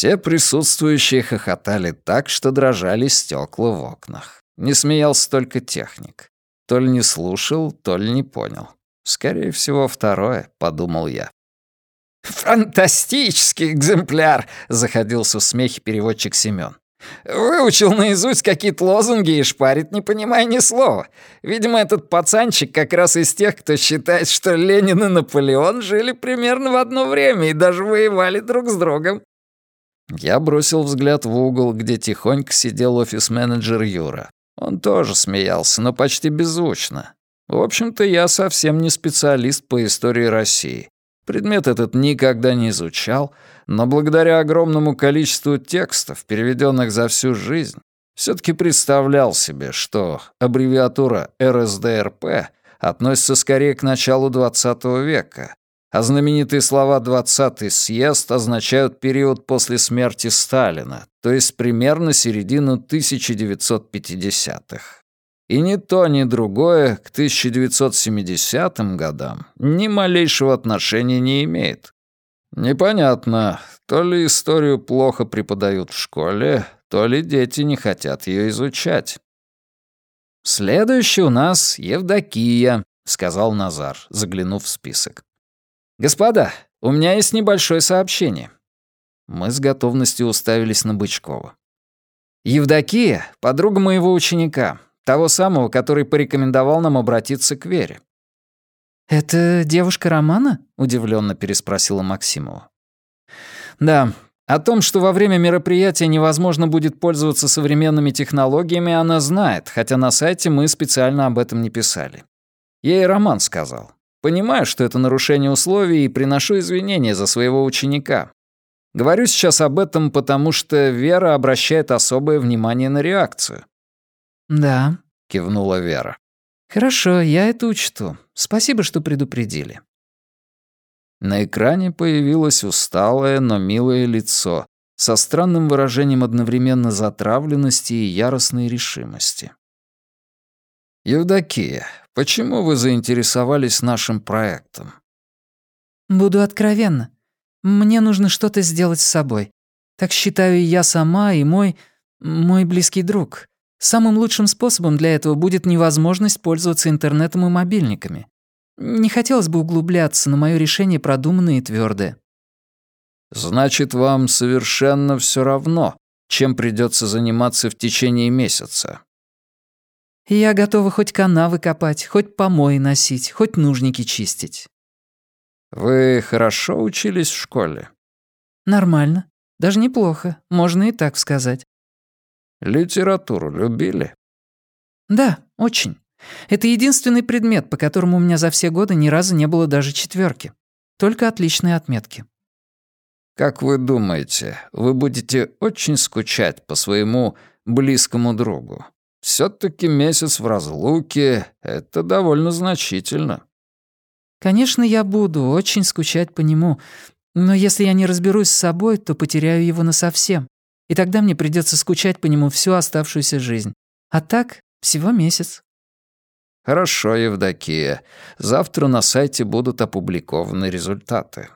Все присутствующие хохотали так, что дрожали стекла в окнах. Не смеялся только техник. То ли не слушал, то ли не понял. Скорее всего, второе, подумал я. «Фантастический экземпляр!» — заходился в смехе переводчик Семён. «Выучил наизусть какие-то лозунги и шпарит, не понимая ни слова. Видимо, этот пацанчик как раз из тех, кто считает, что Ленин и Наполеон жили примерно в одно время и даже воевали друг с другом». Я бросил взгляд в угол, где тихонько сидел офис-менеджер Юра. Он тоже смеялся, но почти беззвучно. В общем-то, я совсем не специалист по истории России. Предмет этот никогда не изучал, но благодаря огромному количеству текстов, переведенных за всю жизнь, все-таки представлял себе, что аббревиатура РСДРП относится скорее к началу XX века, а знаменитые слова «двадцатый съезд» означают период после смерти Сталина, то есть примерно середину 1950-х. И ни то, ни другое к 1970 годам ни малейшего отношения не имеет. Непонятно, то ли историю плохо преподают в школе, то ли дети не хотят ее изучать. «Следующий у нас Евдокия», — сказал Назар, заглянув в список. «Господа, у меня есть небольшое сообщение». Мы с готовностью уставились на Бычкова. «Евдокия — подруга моего ученика. Того самого, который порекомендовал нам обратиться к Вере. «Это девушка Романа?» — удивленно переспросила Максимова. «Да, о том, что во время мероприятия невозможно будет пользоваться современными технологиями, она знает, хотя на сайте мы специально об этом не писали. Ей Роман сказал. Понимаю, что это нарушение условий и приношу извинения за своего ученика. Говорю сейчас об этом, потому что Вера обращает особое внимание на реакцию. «Да», — кивнула Вера. «Хорошо, я это учту. Спасибо, что предупредили». На экране появилось усталое, но милое лицо со странным выражением одновременно затравленности и яростной решимости. «Евдокия, почему вы заинтересовались нашим проектом?» «Буду откровенна. Мне нужно что-то сделать с собой. Так считаю и я сама, и мой... мой близкий друг. Самым лучшим способом для этого будет невозможность пользоваться интернетом и мобильниками. Не хотелось бы углубляться, но мое решение продуманное и твердое. Значит, вам совершенно все равно, чем придется заниматься в течение месяца. Я готова хоть канавы копать, хоть помои носить, хоть нужники чистить. Вы хорошо учились в школе? Нормально. Даже неплохо, можно и так сказать. Литературу любили? Да, очень. Это единственный предмет, по которому у меня за все годы ни разу не было даже четверки. Только отличные отметки. Как вы думаете, вы будете очень скучать по своему близкому другу? Все таки месяц в разлуке — это довольно значительно. Конечно, я буду очень скучать по нему, но если я не разберусь с собой, то потеряю его насовсем и тогда мне придется скучать по нему всю оставшуюся жизнь. А так, всего месяц». «Хорошо, Евдокия. Завтра на сайте будут опубликованы результаты».